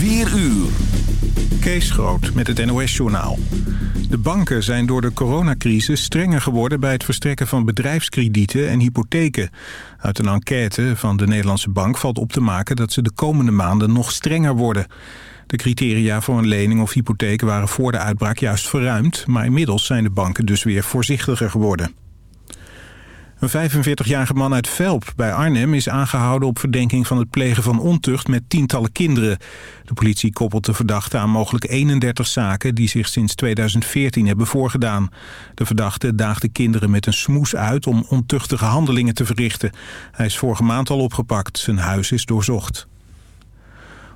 4 uur. Kees Groot met het NOS-journaal. De banken zijn door de coronacrisis strenger geworden... bij het verstrekken van bedrijfskredieten en hypotheken. Uit een enquête van de Nederlandse Bank valt op te maken... dat ze de komende maanden nog strenger worden. De criteria voor een lening of hypotheek waren voor de uitbraak juist verruimd... maar inmiddels zijn de banken dus weer voorzichtiger geworden. Een 45-jarige man uit Velp bij Arnhem is aangehouden op verdenking van het plegen van ontucht met tientallen kinderen. De politie koppelt de verdachte aan mogelijk 31 zaken die zich sinds 2014 hebben voorgedaan. De verdachte daagde kinderen met een smoes uit om ontuchtige handelingen te verrichten. Hij is vorige maand al opgepakt. Zijn huis is doorzocht.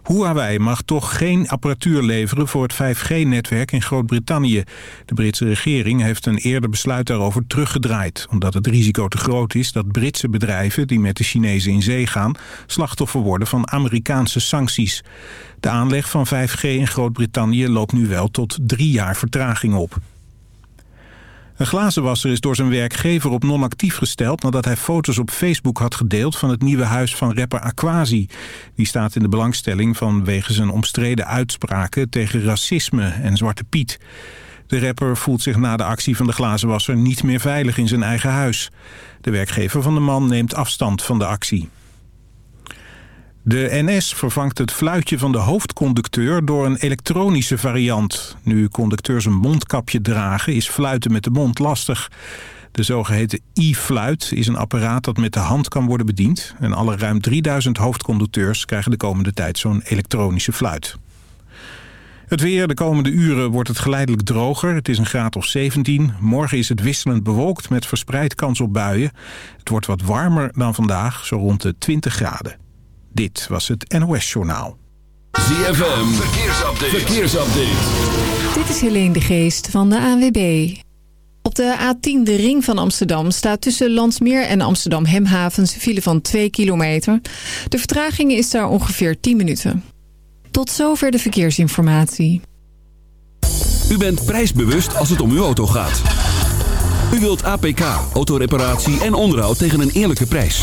Huawei mag toch geen apparatuur leveren voor het 5G-netwerk in Groot-Brittannië. De Britse regering heeft een eerder besluit daarover teruggedraaid... omdat het risico te groot is dat Britse bedrijven die met de Chinezen in zee gaan... slachtoffer worden van Amerikaanse sancties. De aanleg van 5G in Groot-Brittannië loopt nu wel tot drie jaar vertraging op. Een glazenwasser is door zijn werkgever op non-actief gesteld... nadat hij foto's op Facebook had gedeeld van het nieuwe huis van rapper Aquasi. Die staat in de belangstelling vanwege zijn omstreden uitspraken... tegen racisme en Zwarte Piet. De rapper voelt zich na de actie van de glazenwasser niet meer veilig in zijn eigen huis. De werkgever van de man neemt afstand van de actie. De NS vervangt het fluitje van de hoofdconducteur door een elektronische variant. Nu conducteurs een mondkapje dragen is fluiten met de mond lastig. De zogeheten e-fluit is een apparaat dat met de hand kan worden bediend. En alle ruim 3000 hoofdconducteurs krijgen de komende tijd zo'n elektronische fluit. Het weer, de komende uren wordt het geleidelijk droger. Het is een graad of 17. Morgen is het wisselend bewolkt met verspreid kans op buien. Het wordt wat warmer dan vandaag, zo rond de 20 graden. Dit was het NOS Journaal. ZFM, verkeersupdate. verkeersupdate. Dit is Helene de Geest van de ANWB. Op de A10, de ring van Amsterdam, staat tussen Landsmeer en Amsterdam Hemhavens een file van 2 kilometer. De vertraging is daar ongeveer 10 minuten. Tot zover de verkeersinformatie. U bent prijsbewust als het om uw auto gaat. U wilt APK, autoreparatie en onderhoud tegen een eerlijke prijs.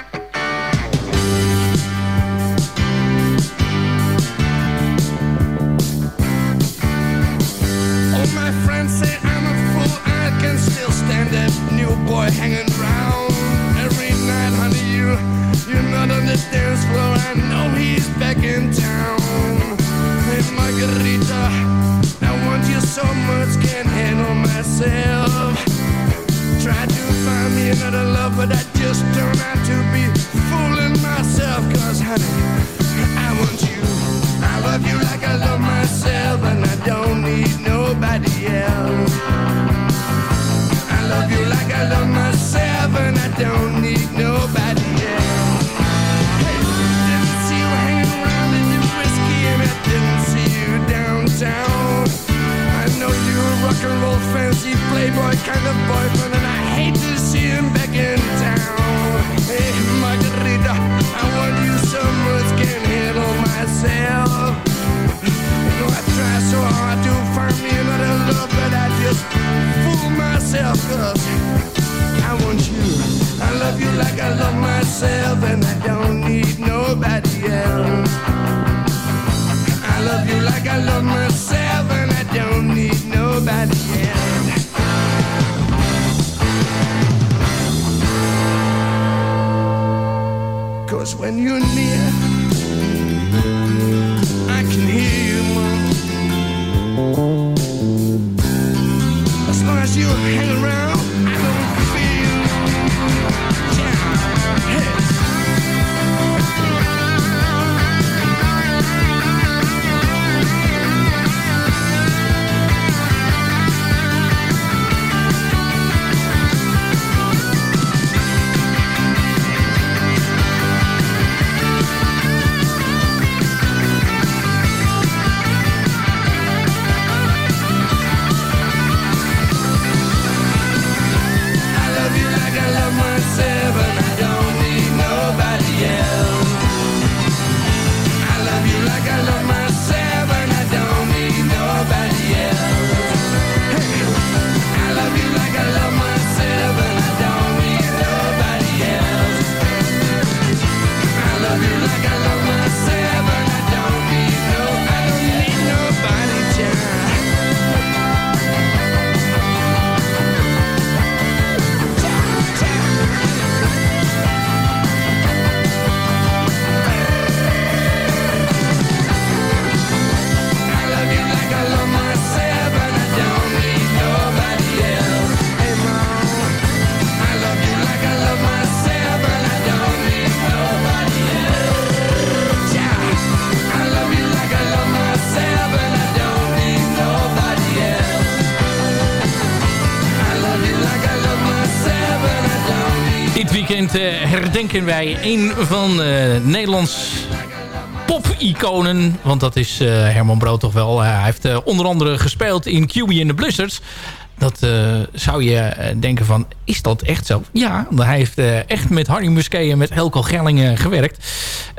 herdenken wij een van eh, Nederlands pop-iconen. Want dat is eh, Herman Brood toch wel. hij heeft eh, onder andere gespeeld in QB and the Blizzards. Dat eh, zou je eh, denken van, is dat echt zo? Ja, hij heeft eh, echt met Harry Musquet en met Helco Gellingen gewerkt.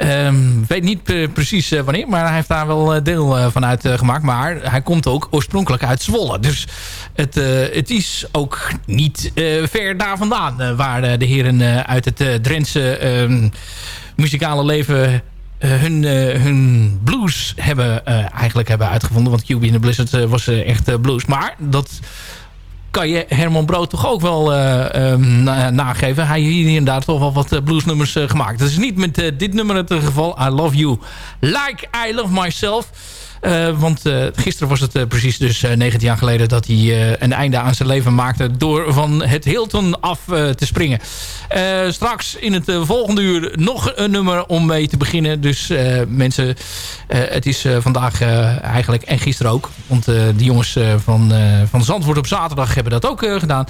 Ehm, weet niet precies eh, wanneer, maar hij heeft daar wel eh, deel eh, van uit eh, gemaakt. Maar hij komt ook oorspronkelijk uit Zwolle. Dus het, het is ook niet ver daar vandaan... waar de heren uit het Drentse ehm, muzikale leven... hun, hun blues hebben, eigenlijk hebben uitgevonden. Want QB in the Blizzard was echt blues. Maar dat kan je Herman Brood toch ook wel na- nageven. Hij heeft hier inderdaad toch wel wat eh, bluesnummers eh, gemaakt. Dat is niet met dit nummer het geval. I Love You Like I Love Myself. Eh, want eh, gisteren was het eh, precies dus eh 19 jaar geleden... dat hij een einde aan zijn leven maakte... door van het Hilton af te springen. Straks in het volgende uur nog een nummer om mee te beginnen. Dus mensen, het is vandaag eigenlijk... en gisteren ook. Want die jongens van, van Zandvoort op zaterdag hebben dat ook gedaan.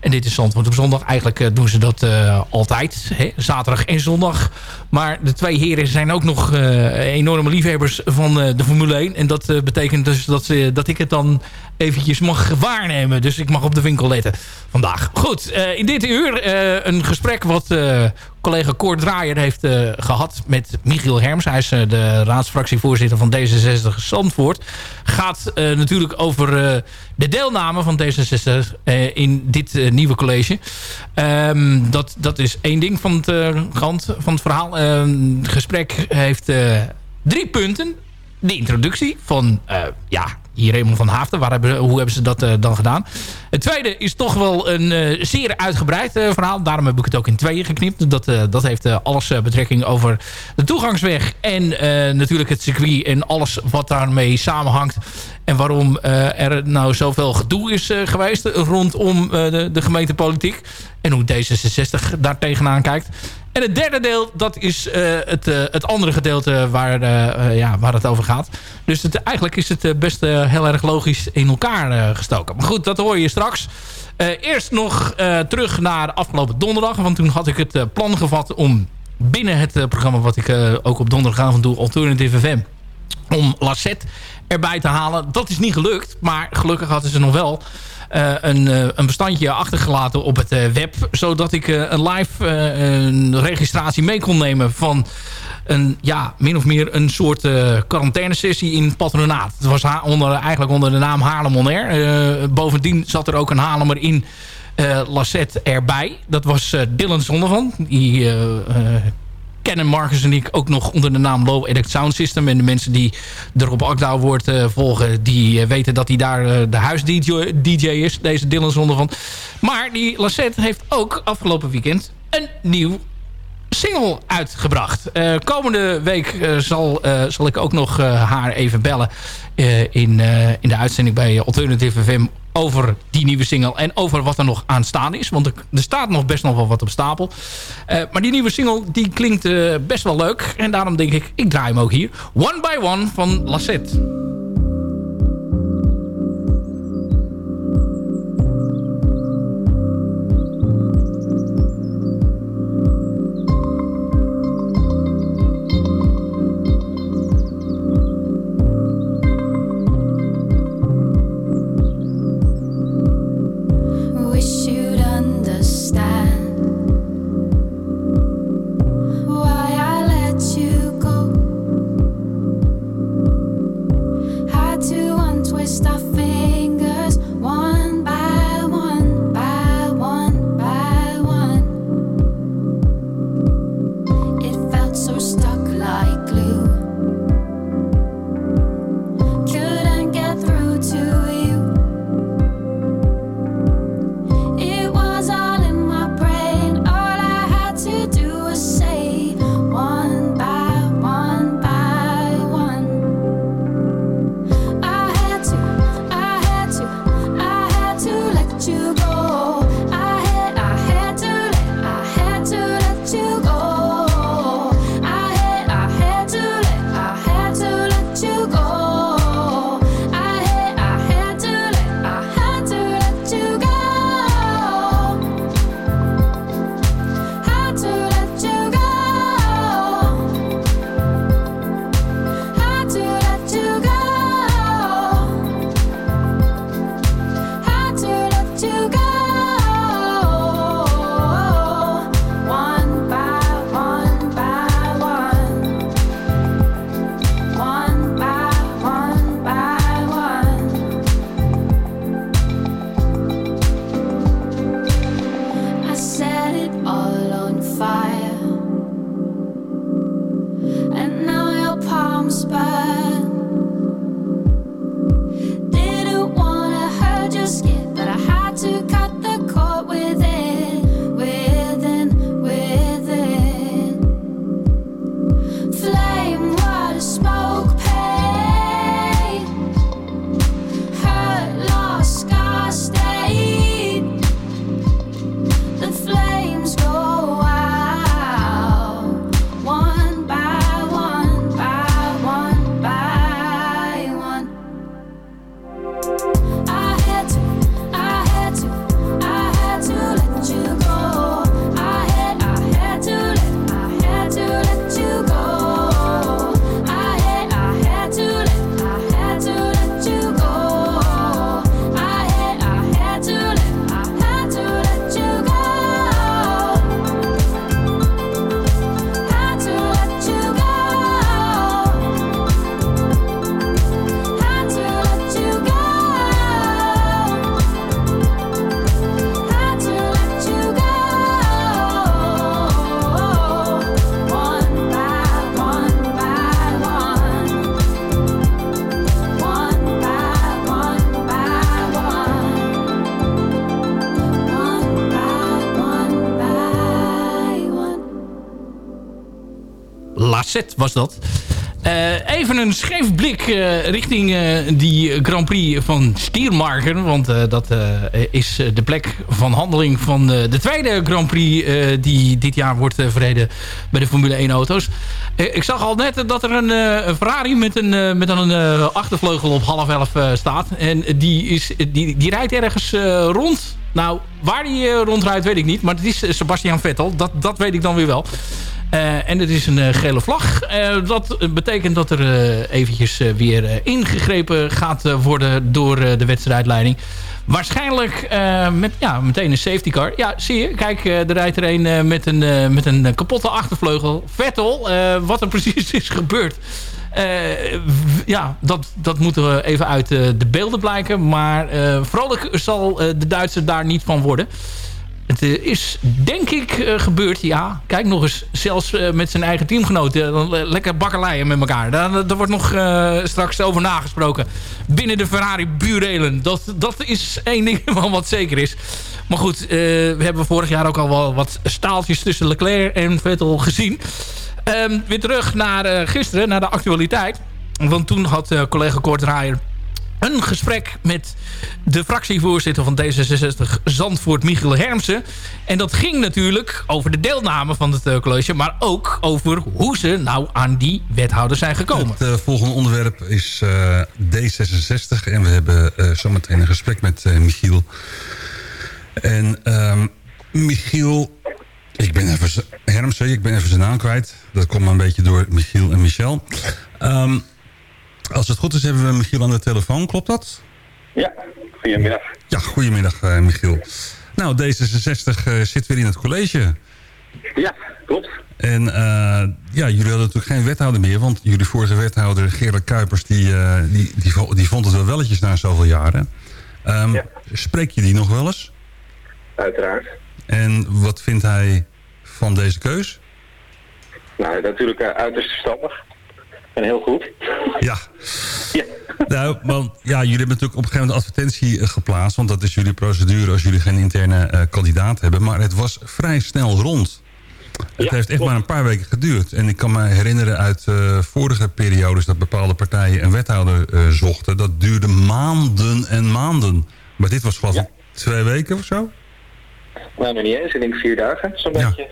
En dit is Zandvoort op zondag. Eigenlijk eh, doen ze dat eh, altijd. Hè? Zaterdag en zondag. Maar de twee heren zijn ook nog eh, enorme liefhebbers van de Formule 1. En dat betekent dus dat, dat ik het dan eventjes mag waarnemen. Dus ik mag op de winkel letten vandaag. Goed, in dit uur een gesprek wat collega Koord Draaier heeft eh, gehad met Michiel Herms. Hij is eh, de raadsfractievoorzitter van D66 Zandvoort. Gaat eh, natuurlijk over de deelname van D66 eh, in dit nieuwe college. Ehm, dat, dat is één ding van het, van het verhaal. Ehm, het gesprek heeft drie punten. De introductie van, ja, hier Raymond van Haafden. Waar hebben, hoe hebben ze dat eh, dan gedaan? Het tweede is toch wel een eh, zeer uitgebreid eh, verhaal. Daarom heb ik het ook in tweeën geknipt. Dat, dat heeft alles betrekking over de toegangsweg. En natuurlijk het circuit en alles wat daarmee samenhangt. En waarom er nou zoveel gedoe is geweest rondom de, de gemeentepolitiek. En hoe D66 daar tegenaan kijkt. En het derde deel, dat is eh, het, eh, het andere gedeelte waar, eh, ja, waar het over gaat. Dus het, eigenlijk is het best heel erg logisch in elkaar gestoken. Maar goed, dat hoor je straks. Eerst nog terug naar afgelopen donderdag. Want toen had ik het plan gevat om binnen het programma... wat ik ook op donderdagavond doe, Alternative FM... om Lassette erbij te halen. Dat is niet gelukt, maar gelukkig hadden ze nog wel... eh, een, eh, een bestandje achtergelaten op het eh, web. Zodat ik een live een registratie mee kon nemen van een, ja, min of meer een soort eh quarantainesessie in het patronaat. Het was onder, eigenlijk onder de naam Haarlem On Air. Bovendien zat er ook een Haarlemmer in eh Lassette erbij. Dat was eh, Dylan Zonnevan. Die kennen Marcus en ik ook nog onder de naam Low Edit Sound System. En de mensen die er op Akdouw wordt eh, volgen... die eh, weten dat hij daar eh, de huis-DJ DJ is. Deze Dylan Zonnevan. Maar die Lassette heeft ook afgelopen weekend een nieuw single uitgebracht. Eh, komende week eh, zal, eh, zal ik ook nog haar even bellen... in, in de uitzending bij Alternative FM over die nieuwe single en over wat er nog aan staan is. Want er, staat nog best nog wel wat op stapel. Maar die nieuwe single die klinkt best wel leuk. En daarom denk ik, ik draai hem ook hier. One by One van Lassette. Was dat. Eh, even een scheef blik eh, richting eh, die Grand Prix van Stiermarken. Want dat is de plek van handeling van de tweede Grand Prix... die dit jaar wordt verreden bij de Formule 1 auto's. Eh, ik zag al net dat er een, Ferrari met een, met een achtervleugel op half elf staat. En die, is, die, die rijdt ergens rond. Nou, waar die rondrijdt weet ik niet. Maar het is Sebastian Vettel. Dat, dat weet ik dan weer wel. Eh, en het is een eh, gele vlag. Eh, dat betekent dat er eventjes weer ingegrepen gaat worden door de wedstrijdleiding. Waarschijnlijk met ja, meteen een safety car. Ja, zie je. Kijk, er rijdt er een met, een, met een kapotte achtervleugel. Vettel, wat er precies is gebeurd. Ja, dat, dat moeten we even uit de beelden blijken. Maar vrolijk zal de Duitser daar niet van worden. Het eh, is denk ik eh, gebeurd, ja. Kijk nog eens, zelfs eh, met zijn eigen teamgenoten. lekker bakkeleien met elkaar. Daar, wordt nog straks over nagesproken. Binnen de Ferrari burelen. Dat, dat is één ding wat zeker is. Maar goed, we hebben vorig jaar ook al wel wat staaltjes tussen Leclerc en Vettel gezien. Ehm, weer terug naar gisteren, naar de actualiteit. Want toen had collega Kortraaier een gesprek met de fractievoorzitter van D66 Zandvoort, Michiel Hermsen. En dat ging natuurlijk over de deelname van het eh, college... maar ook over hoe ze nou aan die wethouder zijn gekomen. Het eh, volgende onderwerp is eh, D66. En we hebben eh, zometeen een gesprek met Michiel. En ehm, Michiel... Ik ben even... Hermsen, ik ben even zijn naam kwijt. Dat komt een beetje door Michiel en Michel. Ehm, als het goed is, hebben we Michiel aan de telefoon. Klopt dat? Ja, goedemiddag. Ja, goedemiddag eh, Michiel. Nou, D66 eh, zit weer in het college. Ja, klopt. En eh, ja, jullie hadden natuurlijk geen wethouder meer... want jullie vorige wethouder, Gerard Kuipers... die, die, die, die vond het wel welletjes na zoveel jaren. Ehm, Ja. Spreek je die nog wel eens? Uiteraard. En wat vindt hij van deze keus? Nou, natuurlijk uiterst verstandig. En heel goed. Ja. Ja. Nou, want ja, jullie hebben natuurlijk op een gegeven moment advertentie eh, geplaatst... want dat is jullie procedure als jullie geen interne eh, kandidaat hebben. Maar het was vrij snel rond. Het Ja, heeft echt klopt. maar een paar weken geduurd. En ik kan me herinneren uit eh, vorige periodes... dat bepaalde partijen een wethouder zochten. Dat duurde maanden en maanden. Maar dit was geloof Ja. twee weken of zo? Nou, nog niet eens. Ik denk vier dagen, zo'n Ja. beetje.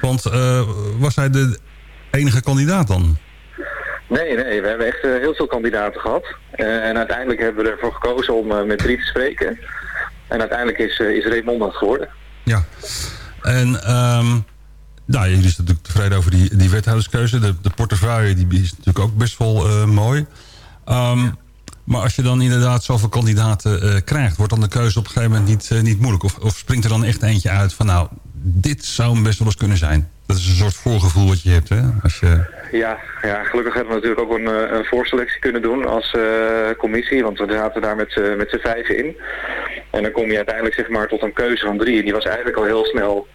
Want was hij de enige kandidaat dan? Nee, nee. We hebben echt eh, heel veel kandidaten gehad. Eh, en uiteindelijk hebben we ervoor gekozen om eh, met drie te spreken. En uiteindelijk is, is Raymond dat geworden. Ja. En ehm nou, jullie zijn natuurlijk tevreden over die, die wethouderskeuze. De, de portefeuille die is natuurlijk ook best wel mooi. Ehm, maar als je dan inderdaad zoveel kandidaten krijgt... wordt dan de keuze op een gegeven moment niet, niet moeilijk? Of, of springt er dan echt eentje uit van... nou, dit zou hem best wel eens kunnen zijn? Dat is een soort voorgevoel wat je hebt, hè? Als je... Ja, ja, gelukkig hebben we natuurlijk ook een, eh, een voorselectie kunnen doen als eh, commissie, want we zaten daar met, z'n- met z'n vijven in. En dan kom je uiteindelijk zeg maar tot een keuze van drie. En die was eigenlijk al heel snel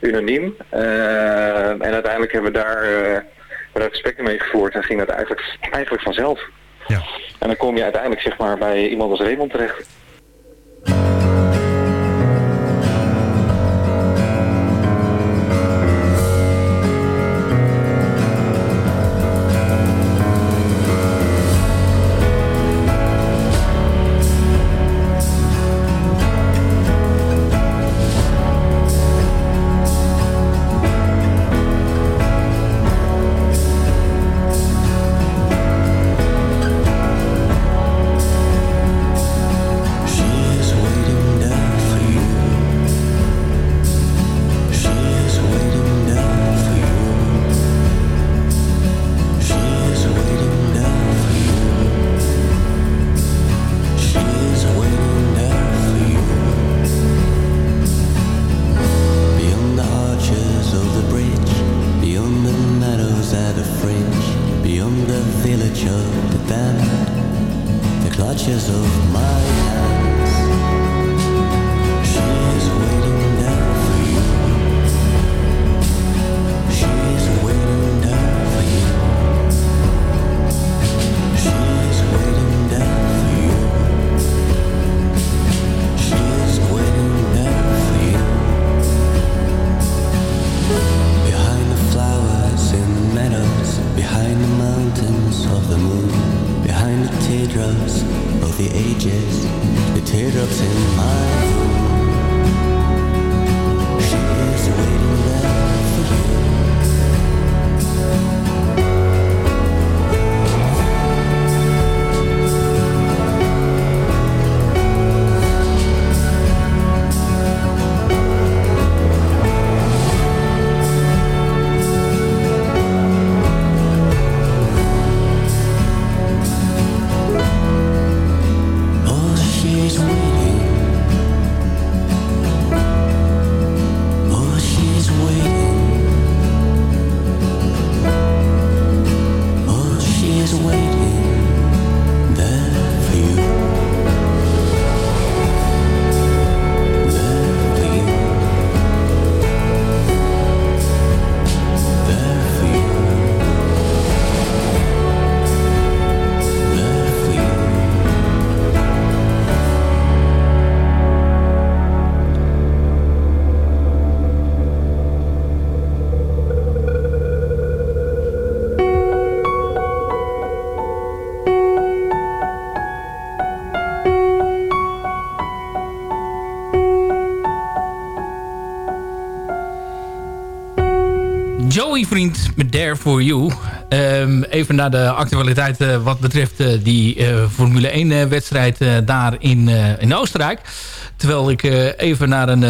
unaniem. Eh, en uiteindelijk hebben we daar, daar gesprekken mee gevoerd en ging dat eigenlijk, eigenlijk vanzelf. Ja. En dan kom je uiteindelijk zeg maar bij iemand als Raymond terecht. Vriend met There For You. Ehm, even naar de actualiteit eh, wat betreft eh, die eh, Formule 1 wedstrijd daar in, in Oostenrijk. Terwijl ik even naar een,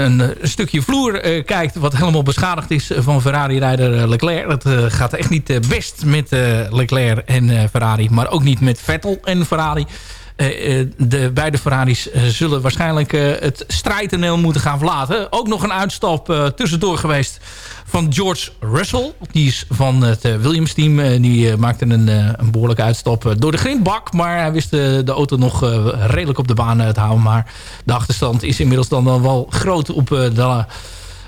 een stukje vloer kijk wat helemaal beschadigd is van Ferrari-rijder Leclerc. Het gaat echt niet best met Leclerc en Ferrari, maar ook niet met Vettel en Ferrari. Eh, eh, de beide Ferraris eh, zullen waarschijnlijk het strijdtoneel moeten gaan verlaten. Ook nog een uitstap tussendoor geweest van George Russell. Die is van het Williams-team. die maakte een, een behoorlijke uitstap door de grindbak. Maar hij wist de, de auto nog redelijk op de baan te houden. Maar de achterstand is inmiddels dan wel groot op de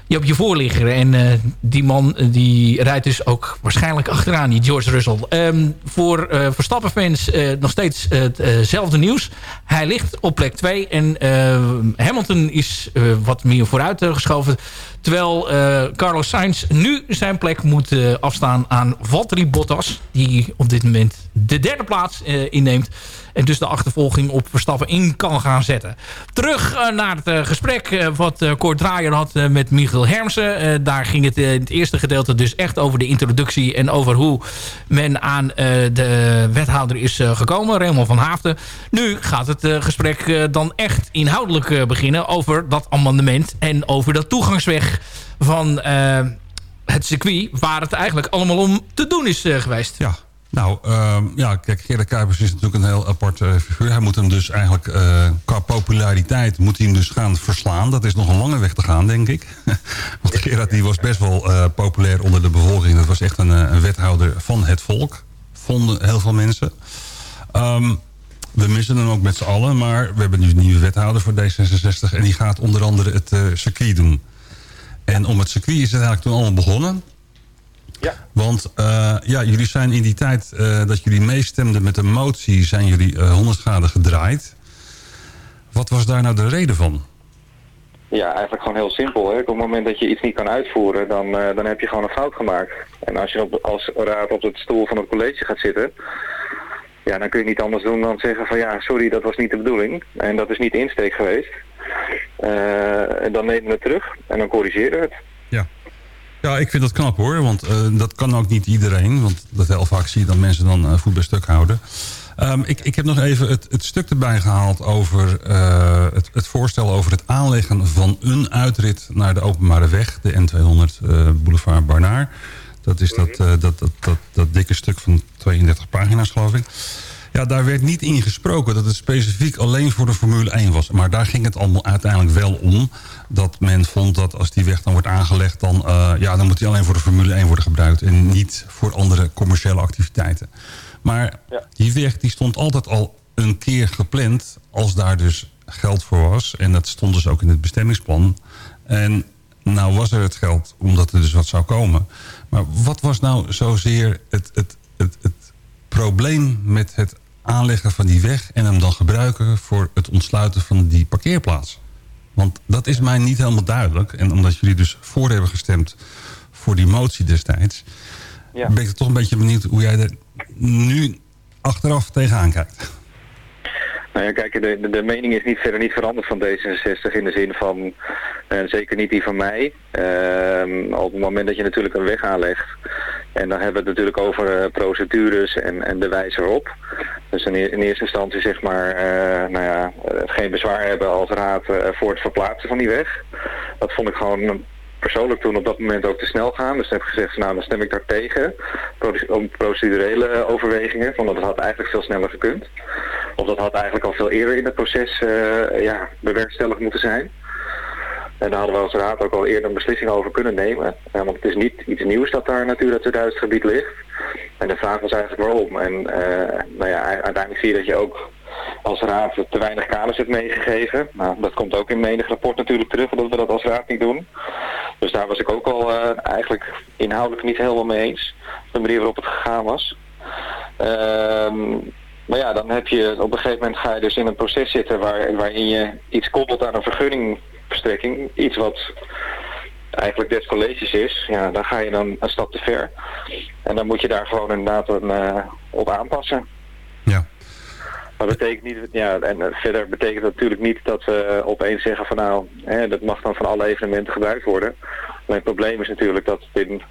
je op je voorligger. En uh, die man uh, die rijdt dus ook waarschijnlijk achteraan, die George Russell. Um, voor uh, Verstappen-fans nog steeds hetzelfde nieuws. Hij ligt op plek 2 en Hamilton is wat meer vooruit geschoven. Terwijl Carlos Sainz nu zijn plek moet afstaan aan Valtteri Bottas. Die op dit moment de derde plaats inneemt. En dus de achtervolging op Verstappen in kan gaan zetten. Terug uh, naar het uh, gesprek uh, wat Kort Draaier had met Michiel Hermsen. daar ging het in het eerste gedeelte dus echt over de introductie... en over hoe men aan de wethouder is gekomen, Raymond van Haafden. Nu gaat het gesprek dan echt inhoudelijk beginnen over dat amendement... en over dat toegangsweg van het circuit... waar het eigenlijk allemaal om te doen is geweest. Ja. Nou, uh, ja, kijk, Gerrit Kuipers is natuurlijk een heel apart uh, figuur. Hij moet hem dus eigenlijk, uh, qua populariteit, moet hij hem dus gaan verslaan. Dat is nog een lange weg te gaan, denk ik. Want Gerrit die was best wel uh, populair onder de bevolking. Dat was echt een, wethouder van het volk, vonden heel veel mensen. Um, we missen hem ook met z'n allen, maar we hebben nu een nieuwe wethouder voor D66... en die gaat onder andere het circuit doen. En om het circuit is het eigenlijk toen allemaal begonnen... Ja. Want uh, ja, jullie zijn in die tijd uh, dat jullie meestemden met de motie... zijn jullie uh, 100 graden gedraaid. Wat was daar nou de reden van? Ja, eigenlijk gewoon heel simpel. Hè. Op het moment dat je iets niet kan uitvoeren, dan, dan heb je gewoon een fout gemaakt. En als je op, als raad op het stoel van het college gaat zitten... Ja, dan kun je niet anders doen dan zeggen van ja, sorry, dat was niet de bedoeling. En dat is niet de insteek geweest. en dan nemen we het terug en dan corrigeren we het. Ja. Ik vind dat knap hoor, want uh, dat kan ook niet iedereen. Want dat heel vaak zie je dat mensen dan uh, voet bij stuk houden. Um, ik, ik heb nog even het, het stuk erbij gehaald over uh, het, het, voorstel over het aanleggen van een uitrit naar de openbare weg. De N200 Boulevard Barnaar. Dat is dat, dat, dat, dat, dat dikke stuk van 32 pagina's geloof ik. Ja, daar werd niet in gesproken dat het specifiek alleen voor de Formule 1 was. Maar daar ging het allemaal uiteindelijk wel om. Dat men vond dat als die weg dan wordt aangelegd... dan, uh, ja, dan moet die alleen voor de Formule 1 worden gebruikt... en niet voor andere commerciële activiteiten. Maar ja. die weg die stond altijd al een keer gepland... als daar dus geld voor was. En dat stond dus ook in het bestemmingsplan. En nou was er het geld omdat er dus wat zou komen. Maar wat was nou zozeer het, het, het, het probleem met het aanleggen van die weg... en hem dan gebruiken voor het ontsluiten van die parkeerplaats? Want dat is mij niet helemaal duidelijk. En omdat jullie dus voor hebben gestemd voor die motie destijds... Ja. ben ik toch een beetje benieuwd hoe jij er nu achteraf tegenaan kijkt. Nou ja, kijk, de, de, de, mening is niet, verder niet veranderd van D66 in de zin van, en zeker niet die van mij. Uh, op het moment dat je natuurlijk een weg aanlegt, en dan hebben we het natuurlijk over uh, procedures en, en de wijze erop. Dus in, eerste instantie zeg maar, uh, nou ja, uh, geen bezwaar hebben als raad voor het verplaatsen van die weg. Dat vond ik gewoon persoonlijk toen op dat moment ook te snel gaan. Dus heb gezegd, nou dan stem ik daar tegen. Om procedurele overwegingen, want dat had eigenlijk veel sneller gekund. Of dat had eigenlijk al veel eerder in het proces ja, bewerkstelligd moeten zijn. En daar hadden we als raad ook al eerder een beslissing over kunnen nemen. Uh, want het is niet iets nieuws dat daar natuurlijk 2000 gebied ligt. En de vraag was eigenlijk waarom. En uh, nou ja, uiteindelijk zie je dat je ook als raad te weinig kaders hebt meegegeven. Nou, dat komt ook in menig rapport natuurlijk terug, dat we dat als raad niet doen. Dus daar was ik ook al uh, eigenlijk inhoudelijk niet helemaal mee eens. De manier waarop het gegaan was. Ehm maar ja, dan heb je op een gegeven moment ga je dus in een proces zitten waar, waarin je iets koppelt aan een vergunning verstrekking, iets wat eigenlijk des colleges is, ja, dan ga je dan een stap te ver. En dan moet je daar gewoon inderdaad een, uh, op aanpassen. Ja. Maar betekent niet, ja, en verder betekent dat natuurlijk niet dat we opeens zeggen van nou, hè, dat mag dan van alle evenementen gebruikt worden. Maar het probleem is natuurlijk dat het in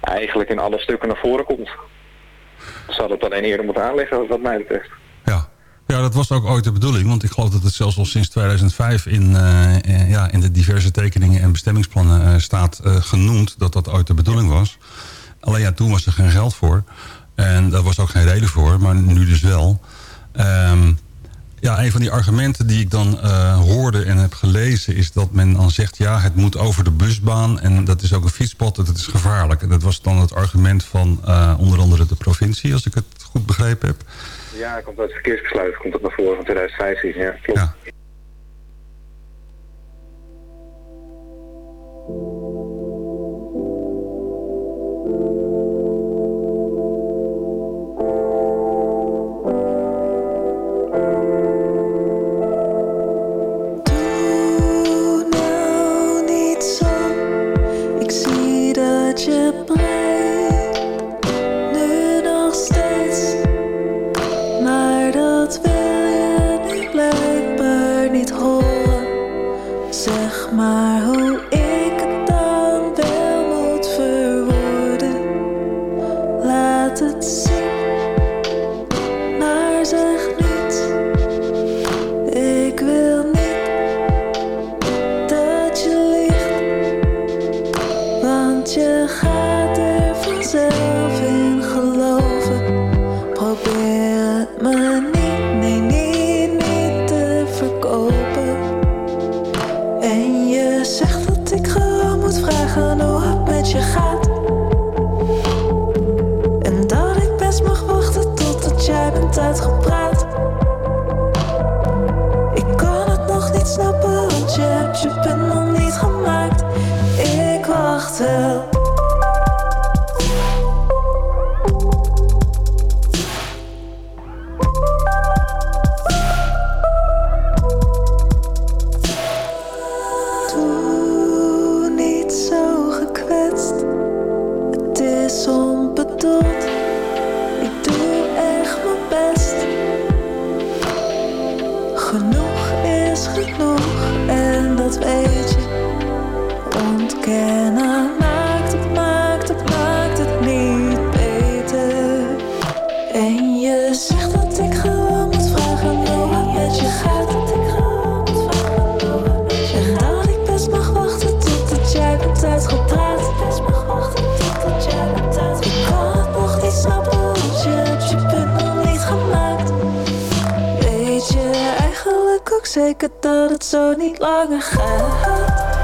eigenlijk in alle stukken naar voren komt. Ze hadden het alleen eerder moeten aanleggen, wat mij betreft. Ja, dat was ook ooit de bedoeling. Want ik geloof dat het zelfs al sinds 2005 in, eh, eh, ja, in de diverse tekeningen en bestemmingsplannen eh, staat genoemd dat dat ooit de bedoeling was. Alleen ja, toen was er geen geld voor. En daar was ook geen reden voor, maar nu dus wel. Ehm, ja, een van die argumenten die ik dan eh, hoorde en heb gelezen... is dat men dan zegt, ja, het moet over de busbaan... en dat is ook een fietspad, dat het is gevaarlijk. En dat was dan het argument van eh, onder andere de provincie... als ik het goed begrepen heb. Ja, komt uit het verkeersbesluit, komt dat naar voren van 2015, ja, klopt. nou zeker dat het zo niet langer gaat?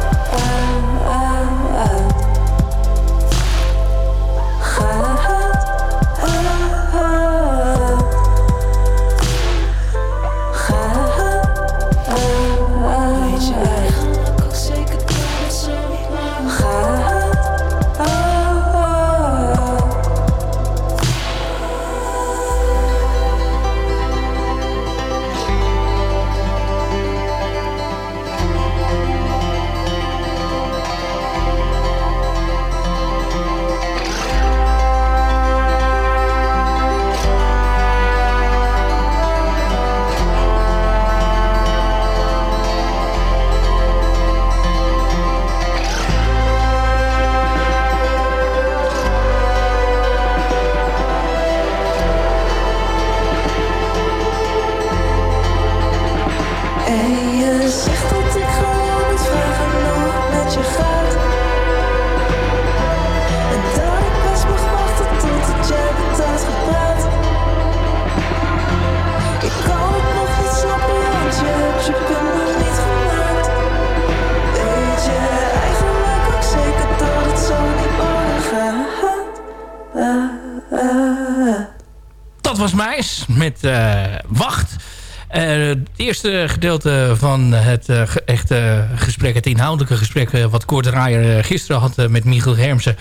Eerste gedeelte van het eh, echte gesprek, het inhoudelijke gesprek... eh, wat Kort eh, gisteren had met Michiel Hermsen...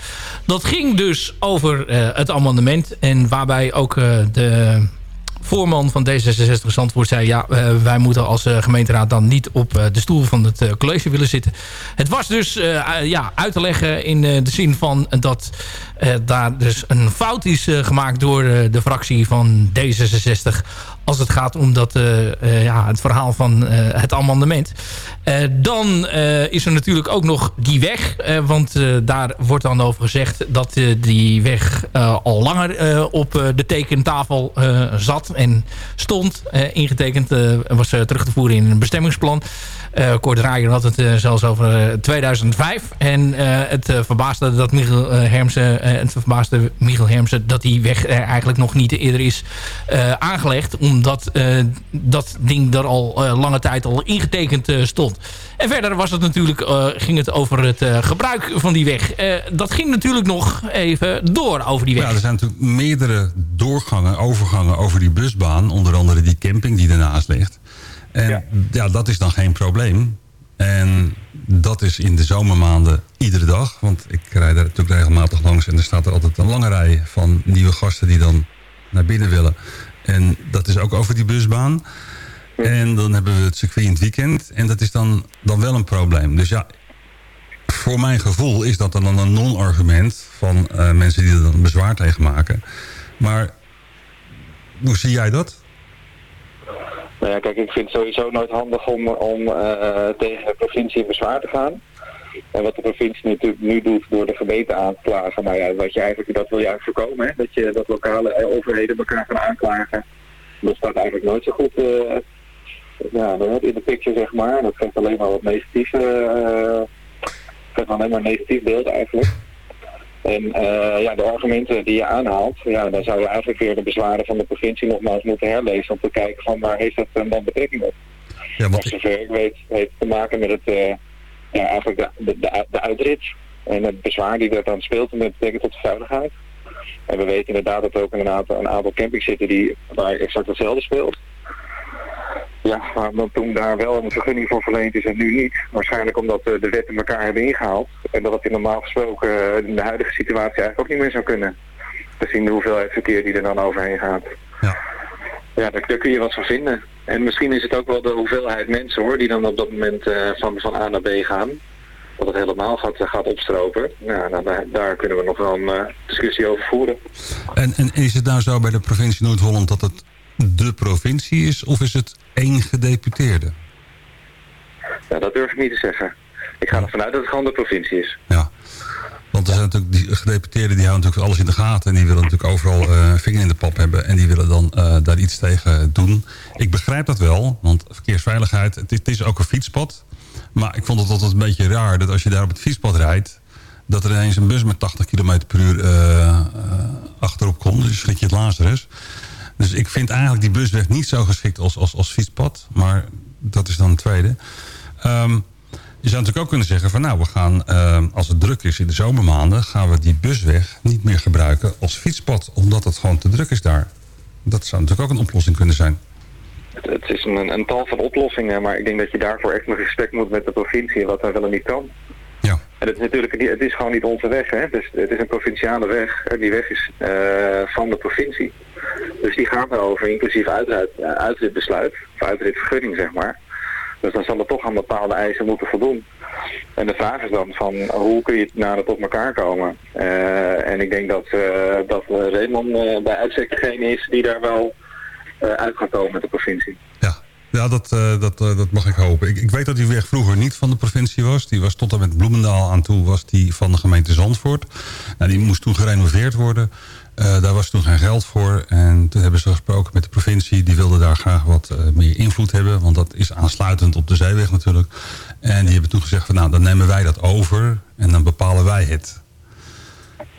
dat ging dus over het amendement. En waarbij ook de voorman van D66 Zandvoort zei... ja, wij moeten als gemeenteraad dan niet op de stoel van het college willen zitten. Het was dus ja, uit te leggen in de zin van dat daar dus een fout is gemaakt... door de fractie van D66 als het gaat om dat, eh, eh, ja, het verhaal van eh, het amendement. Dan is er natuurlijk ook nog die weg. want daar wordt dan over gezegd dat die weg al langer op de tekentafel zat en stond. ingetekend was terug te voeren in een bestemmingsplan. Uh, Kort Draaier had het eh, zelfs over eh, 2005. En eh, het eh, verbaasde dat Michiel eh, Hermsen, eh, het verbaasde Michiel Hermsen dat die weg eigenlijk nog niet eerder is eh, aangelegd. Omdat eh, dat ding er al eh, lange tijd al ingetekend eh, stond. En verder was het natuurlijk, eh, ging het over het eh, gebruik van die weg. Eh, dat ging natuurlijk nog even door over die weg. Ja, er zijn natuurlijk meerdere doorgangen, overgangen over die busbaan. Onder andere die camping die ernaast ligt. En ja. dat is dan geen probleem. En dat is in de zomermaanden iedere dag. Want ik rijd daar natuurlijk regelmatig langs. En er staat er altijd een lange rij van nieuwe gasten die dan naar binnen willen. En dat is ook over die busbaan. En dan hebben we het circuit in het weekend. En dat is dan, dan wel een probleem. Dus ja, voor mijn gevoel is dat dan een non-argument... van eh, mensen die er dan bezwaar tegen maken. Maar hoe zie jij dat? Nou ja, kijk, ik vind het sowieso nooit handig om, om eh, tegen de provincie in bezwaar te gaan. En wat de provincie natuurlijk nu doet door de gemeente aan te klagen, maar ja, wat je eigenlijk, dat wil je eigenlijk voorkomen? Dat, je, dat lokale eh, overheden elkaar gaan aanklagen. Dat staat eigenlijk nooit zo goed eh, ja, in de picture, zeg maar. Dat geeft alleen maar wat negatief, eh, geeft alleen maar een negatief beeld eigenlijk. En eh, ja, de argumenten die je aanhaalt, ja, dan zou je eigenlijk weer de bezwaren van de provincie nogmaals moeten herlezen om te kijken van waar heeft dat dan betrekking op. Ja, Voor zover ik weet, heeft het te maken met het, eh, ja, eigenlijk de, de, de, de uitrit en het bezwaar die er dan speelt met betrekking tot de veiligheid. En we weten inderdaad dat er ook een aantal, een aantal campings zitten die, waar exact hetzelfde speelt. Ja, maar omdat toen daar wel een vergunning voor verleend is en nu niet. Waarschijnlijk omdat eh, de wetten elkaar hebben ingehaald. En dat het in normaal gesproken eh, in de huidige situatie eigenlijk ook niet meer zou kunnen. Gezien de hoeveelheid verkeer die er dan overheen gaat. Ja, ja daar, daar kun je wat van vinden. En misschien is het ook wel de hoeveelheid mensen hoor, die dan op dat moment eh, van, van A naar B gaan. Dat het helemaal gaat, gaat opstropen. Ja, nou, daar, daar kunnen we nog wel een discussie over voeren. En, en is het nou zo bij de provincie Noord-Holland dat het de provincie is... of is het één gedeputeerde? Ja, dat durf ik niet te zeggen. Ik ga ervan uit dat het gewoon de provincie is. Ja. Want er zijn natuurlijk die gedeputeerden die houden natuurlijk alles in de gaten... en die willen natuurlijk overal een vinger in de pap hebben... en die willen dan eh, daar iets tegen doen. Ik begrijp dat wel, want verkeersveiligheid... het is, het is ook een fietspad. Maar ik vond het altijd een beetje raar dat als je daar op het fietspad rijdt... dat er ineens een bus met 80 km per uur eh, achterop komt. Dus schrik je het Lazarus. Dus ik vind eigenlijk die busweg niet zo geschikt als, als, als fietspad. Maar dat is dan een tweede. Ehm, je zou natuurlijk ook kunnen zeggen van nou, we gaan, ehm, als het druk is in de zomermaanden, gaan we die busweg niet meer gebruiken als fietspad, omdat het gewoon te druk is daar. Dat zou natuurlijk ook een oplossing kunnen zijn. Het, het is een, een tal van oplossingen, maar ik denk dat je daarvoor echt nog respect moet met de provincie wat wij wel en niet kan. Het is natuurlijk het is gewoon niet onze weg, hè. Dus het is een provinciale weg. En die weg is eh, van de provincie. Dus die gaat erover, inclusief uitrit, eh, uitritbesluit, of uitritvergunning, zeg maar. Dus dan zal het toch aan bepaalde eisen moeten voldoen. En de vraag is dan van hoe kun je naar het op elkaar komen. Eh, en ik denk dat, eh dat Raymond bij uitstek degene is die daar wel uit gaat komen met de provincie. Ja, dat, eh, dat, eh, dat mag ik hopen. Ik, ik weet dat die weg vroeger niet van de provincie was. Die was tot en met Bloemendaal aan toe was die van de gemeente Zandvoort. Nou, die moest toen gerenoveerd worden. Eh, daar was toen geen geld voor. En toen hebben ze gesproken met de provincie. Die wilde daar graag wat meer invloed hebben. Want dat is aansluitend op de zeeweg natuurlijk. En die hebben toen gezegd van nou, dan nemen wij dat over. En dan bepalen wij het.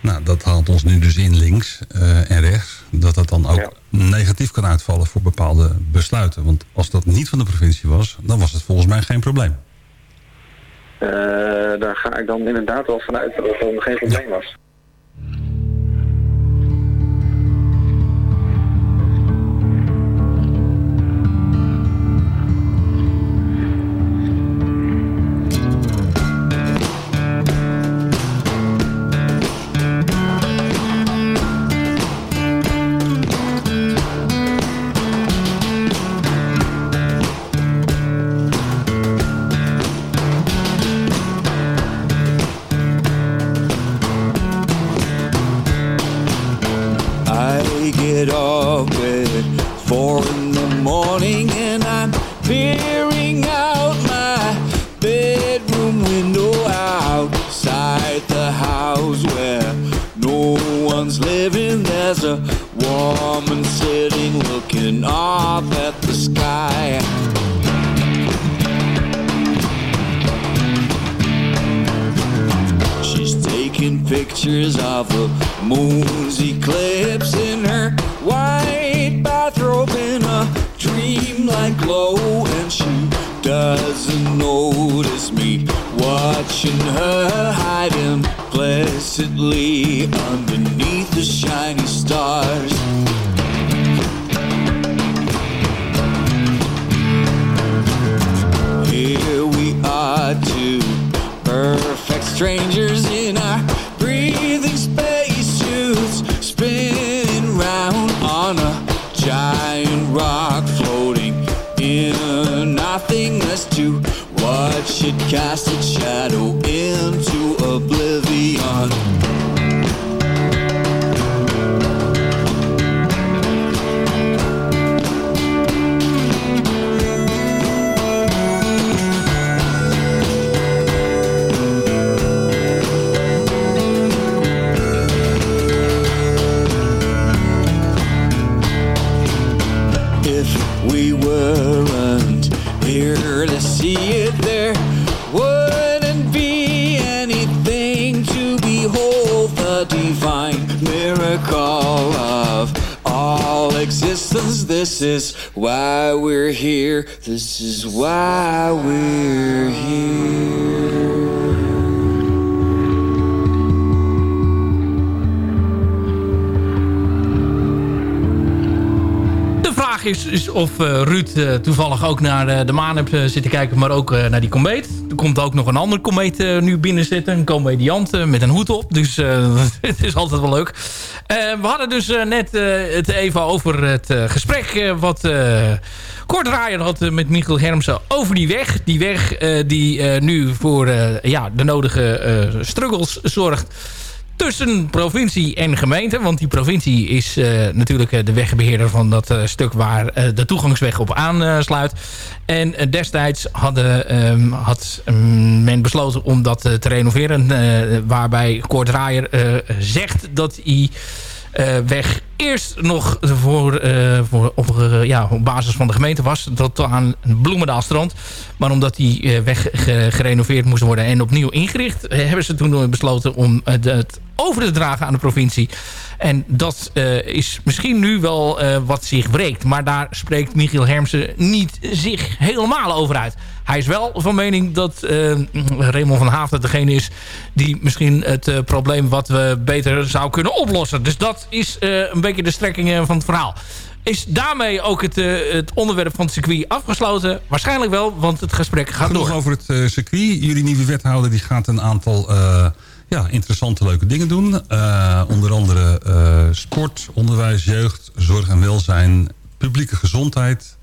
Nou, dat haalt ons nu dus in links eh, en rechts. Dat dat dan ook negatief kan uitvallen voor bepaalde besluiten. Want als dat niet van de provincie was, dan was het volgens mij geen probleem. Eh, daar ga ik dan inderdaad wel vanuit dat het geen probleem was. A woman sitting looking off at the sky. She's taking pictures of the moon's eclipse in her white bathrobe in a dreamlike glow, and she doesn't notice me watching her hiding placidly underneath strangers in our breathing spacesuits, spinning round on a giant rock floating in nothingness to watch it cast its shadow into oblivion. This is why we're here. This is why we're here. Is, of eh, Ruud eh, toevallig ook naar eh, de maan eh, zitten kijken, maar ook naar die komeet. Er komt ook nog een andere komeet nu binnen zitten. Een met een hoed op. Dus het is altijd wel leuk. We hadden dus net het even over het gesprek wat Kort Draaier had met Michiel Hermsen over die weg. Die weg die nu voor ja, de nodige struggles zorgt tussen provincie en gemeente. Want die provincie is eh, natuurlijk eh, de wegbeheerder van dat eh, stuk waar de toegangsweg op aansluit. En destijds hadden, ehm, had mm, men besloten om dat te renoveren. waarbij Kort Draaier zegt dat hij weg eerst nog voor, voor op, ja, op basis van de gemeente was. Tot aan Bloemendaalstrand. Maar omdat die weg ge- gerenoveerd moest worden en opnieuw ingericht... hebben ze toen besloten om het over te dragen aan de provincie. En dat eh, is misschien nu wel eh, wat zich breekt. Maar daar spreekt Michiel Hermsen niet zich helemaal over uit. Hij is wel van mening dat eh, Raymond van Haafden degene is... die misschien het probleem wat we beter zou kunnen oplossen. Dus dat is een beetje de strekking van het verhaal. Is daarmee ook het, het onderwerp van het circuit afgesloten? Waarschijnlijk wel, want het gesprek gaat Genoeg door. over het circuit. Jullie nieuwe wethouder die gaat een aantal ja, interessante, leuke dingen doen. Eh, onder andere eh, sport, onderwijs, jeugd, zorg en welzijn, publieke gezondheid,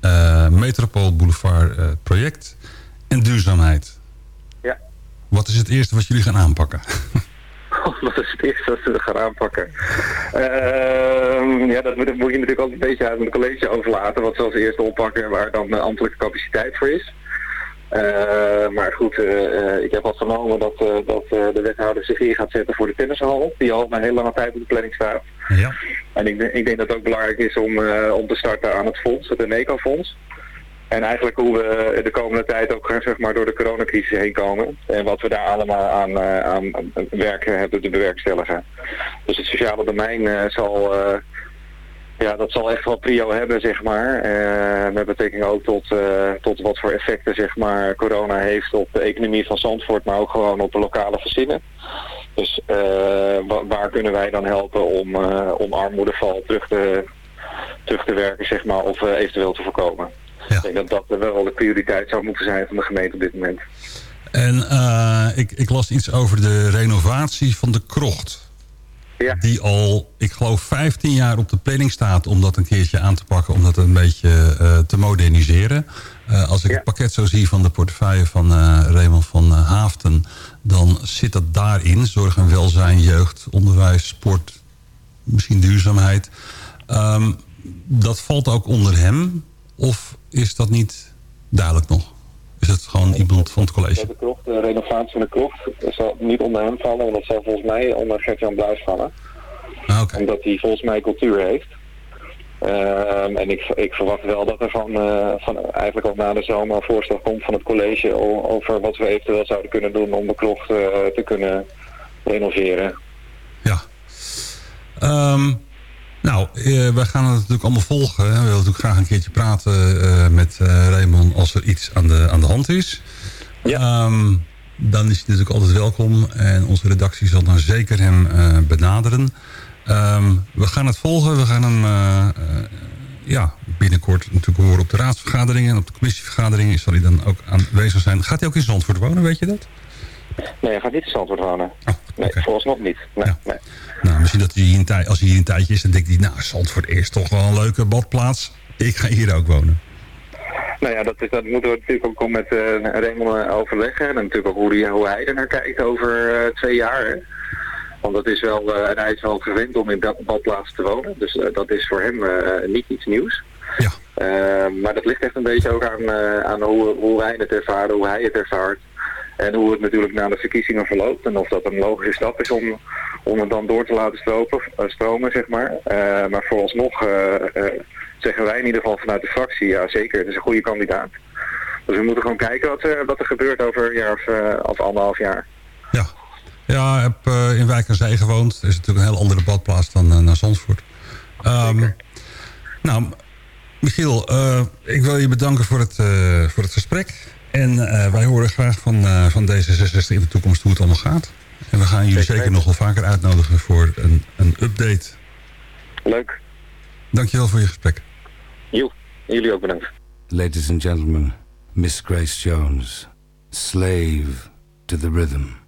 eh, Metropool Boulevard project en duurzaamheid. Ja. Wat is het eerste wat jullie gaan aanpakken? Wat is het eerste wat we gaan aanpakken? Ja, dat moet, dat moet je natuurlijk ook een beetje aan het college overlaten. Wat ze als eerste oppakken waar dan de ambtelijke capaciteit voor is. Eh, maar goed, eh, eh, ik heb al vernomen dat, dat de wethouder zich in gaat zetten voor de tennishal. Die al een hele lange tijd op de planning staat. Ja. En ik, denk- ik denk dat het ook belangrijk is om, om te starten aan het fonds, het Eneco-fonds. En eigenlijk hoe we de komende tijd ook zeg maar, door de coronacrisis heen komen. En wat we daar allemaal aan, aan, aan werk hebben te bewerkstelligen. Dus het sociale domein zal, ja, dat zal echt wel prio hebben, zeg maar. Eh, met betrekking ook tot, eh, tot wat voor effecten zeg maar, corona heeft op de economie van Zandvoort, maar ook gewoon op de lokale gezinnen. Dus eh, wa- waar kunnen wij dan helpen om, om armoedeval terug te, terug te werken, zeg maar, of eventueel te voorkomen? Ik denk dat dat wel de prioriteit zou moeten zijn van de gemeente op dit moment. En ik, ik las iets over de renovatie van de krocht. Die al, ik geloof, 15 jaar op de planning staat om dat een keertje aan te pakken. Om dat een beetje eh, te moderniseren. Eh, als ik het pakket zo zie van de portefeuille van eh Raymond van Haafden. Dan zit dat daarin. Zorg en welzijn, jeugd, onderwijs, sport, misschien duurzaamheid. Ehm, dat valt ook onder hem. Of is dat niet duidelijk nog? Is het gewoon iemand van het college? De, krocht, de renovatie van de krocht zal niet onder hem vallen, want dat zal volgens mij onder Gert-Jan Bluis vallen. Omdat hij volgens mij cultuur heeft. Ehm, en ik, ik verwacht wel dat er van, eh, van eigenlijk al na de zomer een voorstel komt van het college over wat we eventueel zouden kunnen doen om de krocht eh, te kunnen renoveren. Ehm, nou, eh, wij gaan het natuurlijk allemaal volgen. We willen natuurlijk graag een keertje praten eh, met eh, Raymond als er iets aan de, aan de hand is. Ehm, dan is hij natuurlijk altijd welkom. En onze redactie zal dan zeker hem benaderen. Ehm, we gaan het volgen. We gaan hem ja, binnenkort natuurlijk horen op de raadsvergaderingen. En op de commissievergaderingen zal hij dan ook aanwezig zijn. Gaat hij ook in Zandvoort wonen, weet je dat? Nee, hij gaat niet in Zandvoort wonen. Nee, vooralsnog niet. Nee, nee. Nou, misschien dat hij hier een als hij hier een tijdje is, dan denkt hij... nou, Zandvoort is toch wel een leuke badplaats. Ik ga hier ook wonen. Nou ja, dat, is, dat moeten we natuurlijk ook met Raymond eh, overleggen. En natuurlijk ook hoe, die, hoe hij er naar kijkt over eh, twee jaar. Hè. Want dat is wel, en hij is wel gewend om in dat badplaats te wonen. Dus dat is voor hem niet iets nieuws. Ja. maar dat ligt echt een beetje ook aan, aan hoe, hoe wij het ervaren, hoe hij het ervaart. En hoe het natuurlijk na de verkiezingen verloopt. En of dat een logische stap is om, om het dan door te laten stropen, eh, stromen, zeg maar. Eh, maar vooralsnog eh, zeggen wij in ieder geval vanuit de fractie, ja zeker, het is een goede kandidaat. Dus we moeten gewoon kijken wat, wat er gebeurt over een jaar of, of anderhalf jaar. Ja, ik heb in Wijk aan Zee gewoond. Is natuurlijk een heel andere badplaats dan naar Zandvoort. Ehm, nou, Michiel, ik wil je bedanken voor het, voor het gesprek. En eh, wij horen graag van, eh, van D66 in de toekomst hoe het allemaal gaat. En we gaan jullie zeker nog wel vaker uitnodigen voor een, een update. Leuk. Dankjewel voor je gesprek. Jo, jullie ook bedankt. Ladies and gentlemen, Miss Grace Jones, slave to the rhythm.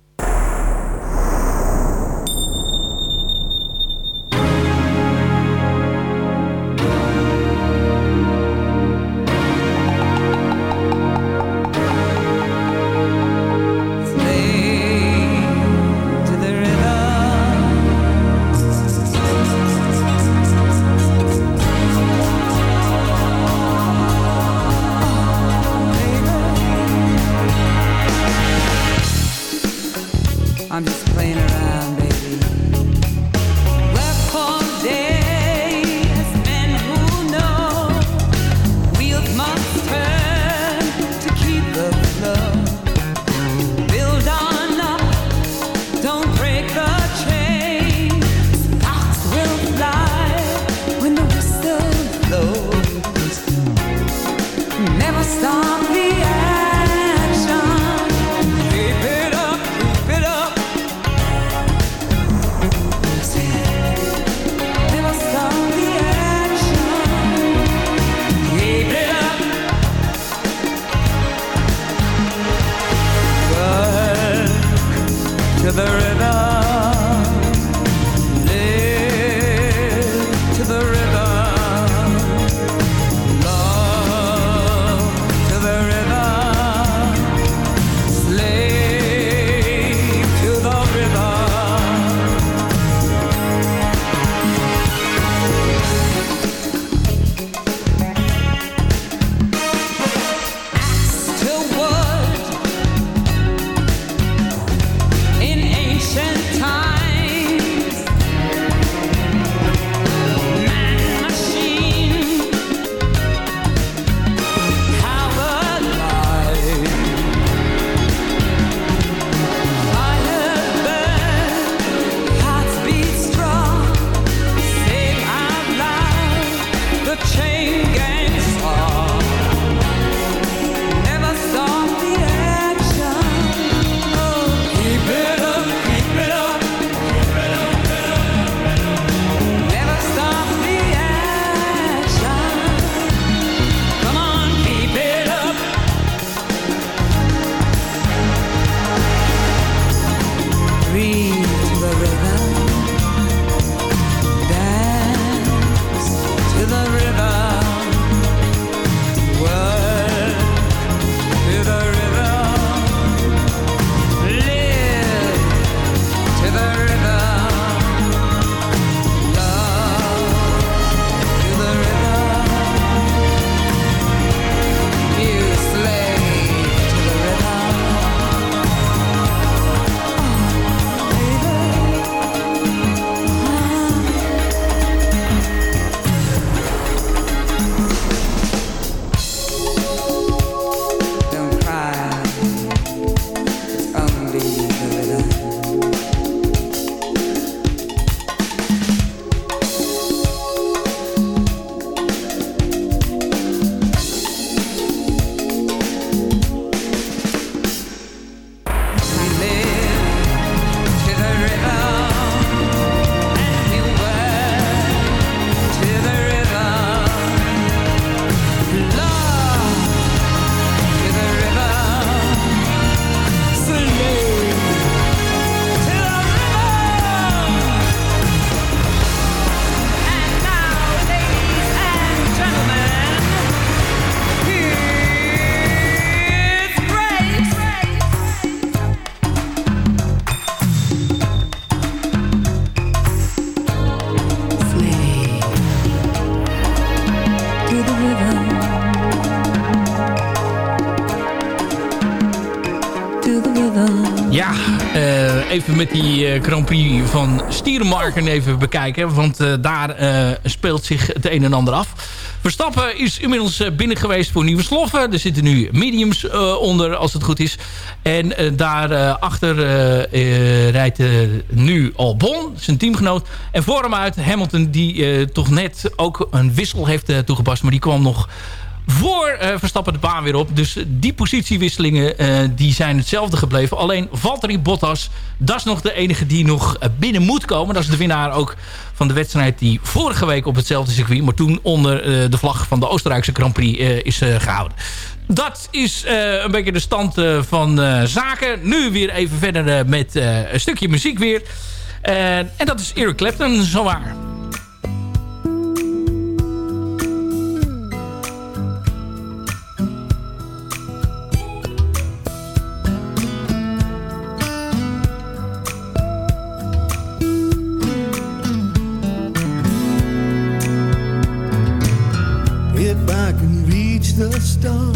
Met die eh, Grand Prix van Stierenmarken even bekijken. Want eh, daar eh, speelt zich het een en ander af. Verstappen is inmiddels binnen geweest voor nieuwe sloffen. Er zitten nu mediums onder, als het goed is. En daarachter rijdt nu Albon, zijn teamgenoot. En voor hem uit Hamilton, die toch net ook een wissel heeft toegepast. Maar die kwam nog voor eh, Verstappen de baan weer op. Dus die positiewisselingen eh, die zijn hetzelfde gebleven. Alleen Valtteri Bottas, dat is nog de enige die nog eh, binnen moet komen. Dat is de winnaar ook van de wedstrijd die vorige week op hetzelfde circuit... maar toen onder de vlag van de Oostenrijkse Grand Prix is eh, gehouden. Dat is een beetje de stand van zaken. Nu weer even verder met een stukje muziek weer. En dat is Eric Clapton, zowaar. If stars,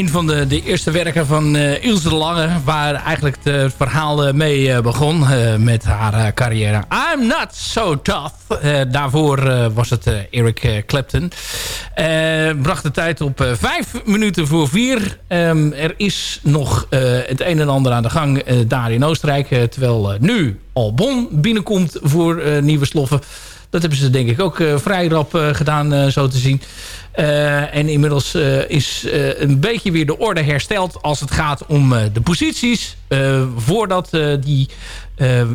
Een van de, de eerste werken van eh, Ilse de Lange... waar eigenlijk het eh, verhaal eh, mee begon met haar carrière. I'm not so tough. Daarvoor was het Eric Clapton. Bracht de tijd op vijf minuten voor vier. Ehm, er is nog het een en ander aan de gang daar in Oostenrijk. terwijl nu Albon binnenkomt voor nieuwe sloffen. Dat hebben ze denk ik ook eh, vrij rap eh, gedaan, eh, zo te zien. En inmiddels is een beetje weer de orde hersteld als het gaat om de posities. Voordat die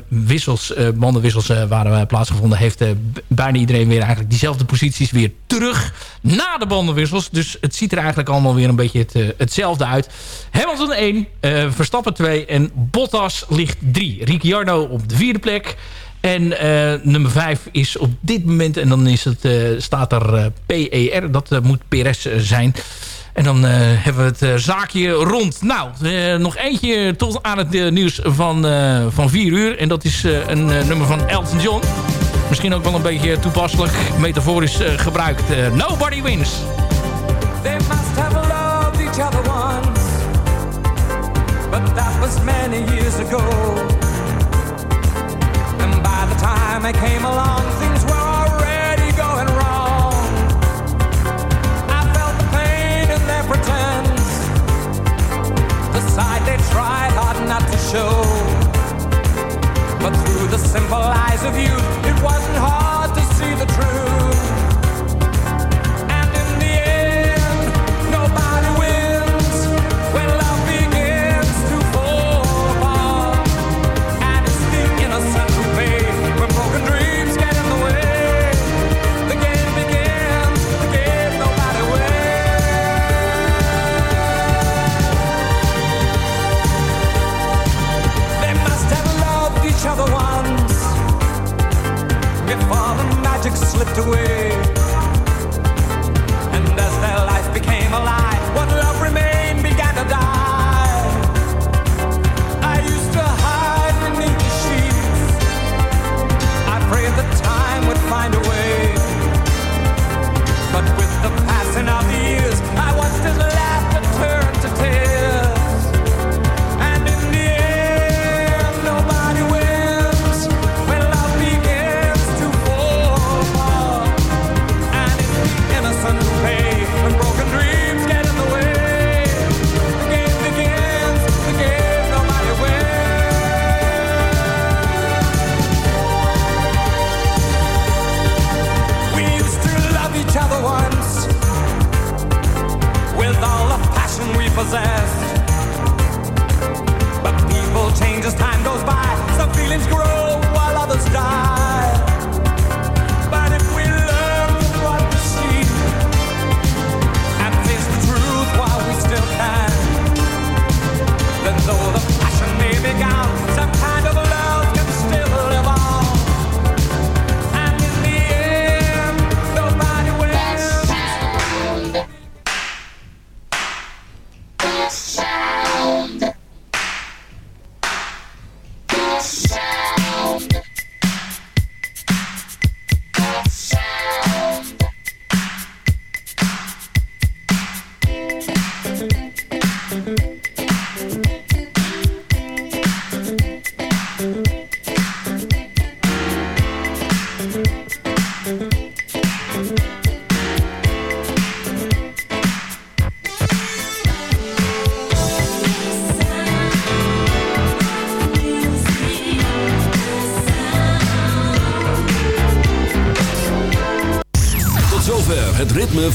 wissels, bandenwissels waren plaatsgevonden... heeft bijna iedereen weer eigenlijk diezelfde posities weer terug na de bandenwissels. Dus het ziet er eigenlijk allemaal weer een beetje het, hetzelfde uit. Hamilton 1, eh, Verstappen 2 en Bottas ligt 3. Ricciardo op de vierde plek. En eh, nummer 5 is op dit moment, en dan is het, eh, staat er eh, PER, dat moet PRS zijn. En dan hebben we het zaakje rond. Nou, nog eentje tot aan het nieuws van, van 4 uur. En dat is een nummer van Elton John. Misschien ook wel een beetje toepasselijk, metaforisch gebruikt. Nobody Wins. They must have loved each other once, but that was many years ago. I came along, things were already going wrong. I felt the pain in their pretense, the side they tried hard not to show. But through the simple eyes of youth, it wasn't hard to see the truth. Away.